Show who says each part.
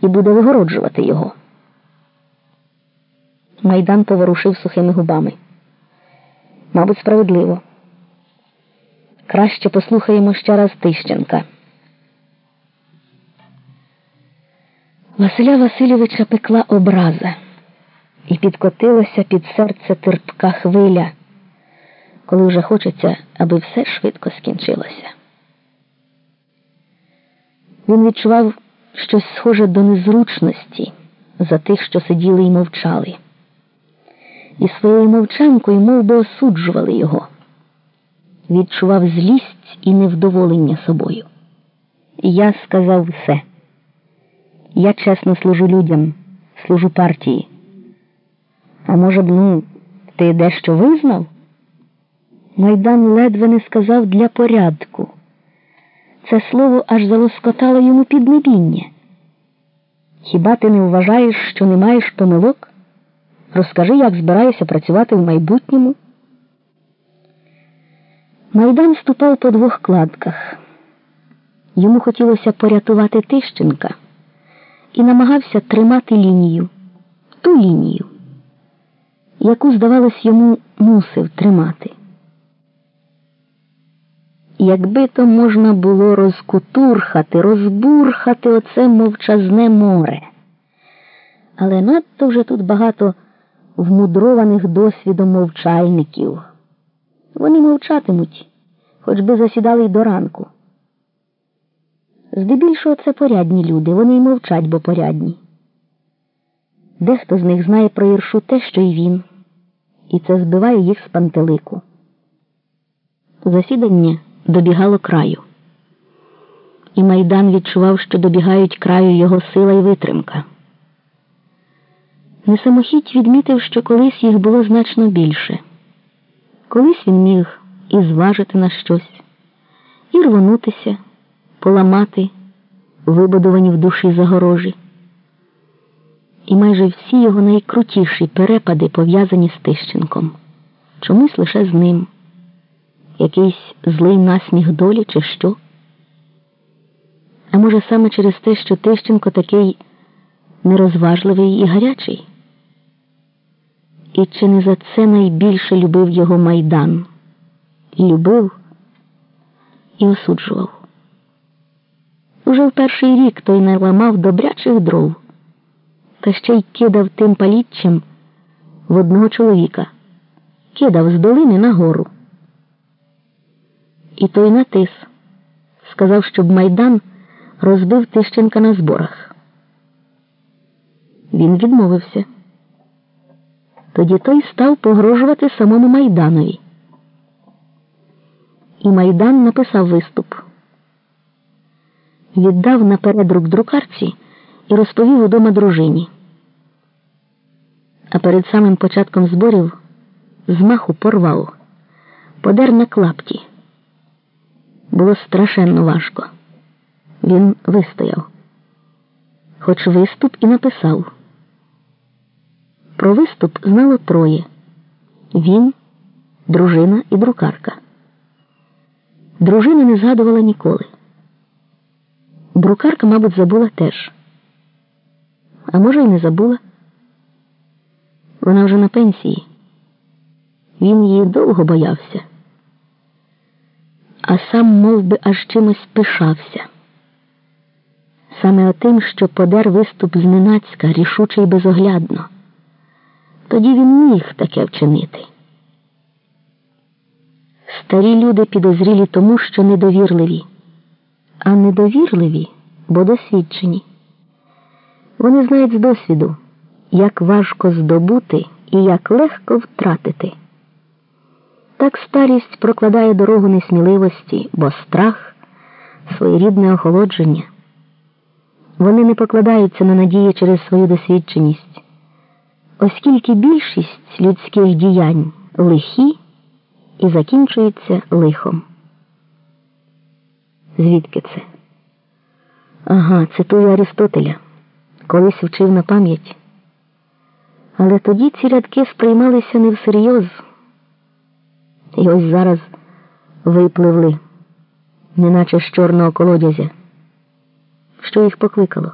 Speaker 1: і буде вигороджувати його. Майдан поворушив сухими губами. Мабуть, справедливо. Краще послухаємо ще раз Тищенка. Василя Васильовича пекла образа і підкотилася під серце терпка хвиля, коли вже хочеться, аби все швидко скінчилося. Він відчував щось схоже до незручності за тих, що сиділи і мовчали, і своєю мовчанкою мов би, осуджували його. Відчував злість і невдоволення собою. Я сказав все. Я чесно служу людям, служу партії. А може б, ну, ти дещо визнав? Майдан ледве не сказав для порядку. Це слово аж залоскотало йому піднебіння. Хіба ти не вважаєш, що не маєш помилок? Розкажи, як збираєшся працювати в майбутньому. Майдан ступав по двох кладках. Йому хотілося порятувати Тищенка і намагався тримати лінію, ту лінію, яку, здавалось, йому мусив тримати. Якби то можна було розкутурхати, розбурхати оце мовчазне море. Але надто вже тут багато вмудрованих досвідом мовчальників. Вони мовчатимуть, хоч би засідали й до ранку. Здебільшого це порядні люди, вони й мовчать, бо порядні. Дехто з них знає про Іршу те, що й він, і це збиває їх з пантелику. Засідання добігало краю, і майдан відчував, що добігають краю його сила і витримка. Несамохідь відмітив, що колись їх було значно більше. Колись він міг і зважити на щось, і рвонутися, поламати вибудовані в душі загорожі. І майже всі його найкрутіші перепади пов'язані з Тищенком, чомусь лише з ним, якийсь злий насміх долі, чи що. А може, саме через те, що Тищенко такий нерозважливий і гарячий. І чи не за це найбільше любив його майдан? Любив і осуджував. Уже в перший рік той наламав добрячих дров, та ще й кидав тим паліччям в одного чоловіка, кидав з долини на гору. І той натис, сказав, щоб майдан розбив Тищенка на зборах. Він відмовився. Тоді той став погрожувати самому Майданові. І Майдан написав виступ. Віддав наперед рук друкарці і розповів удома дружині. А перед самим початком зборів змаху порвав, подер на клапті. Було страшенно важко. Він вистояв, хоч виступ і написав. Про виступ знало троє він, дружина і друкарка. Дружина не згадувала ніколи. Друкарка, мабуть, забула теж. А може, й не забула. Вона вже на пенсії. Він її довго боявся, а сам мов би, аж чимось пишався. Саме отим, що подер виступ зненацька, рішуче й безоглядно. Тоді він міг таке вчинити. Старі люди підозрілі тому, що недовірливі, а недовірливі, бо досвідчені. Вони знають з досвіду, як важко здобути і як легко втратити. Так старість прокладає дорогу несміливості, бо страх своєрідне охолодження. Вони не покладаються на надії через свою досвідченість оскільки більшість людських діянь лихі і закінчуються лихом. Звідки це? Ага, цитую Аристотеля, колись вчив на пам'ять. Але тоді ці рядки сприймалися не всерйоз. І ось зараз випливли, неначе з чорного колодязя. Що їх покликало?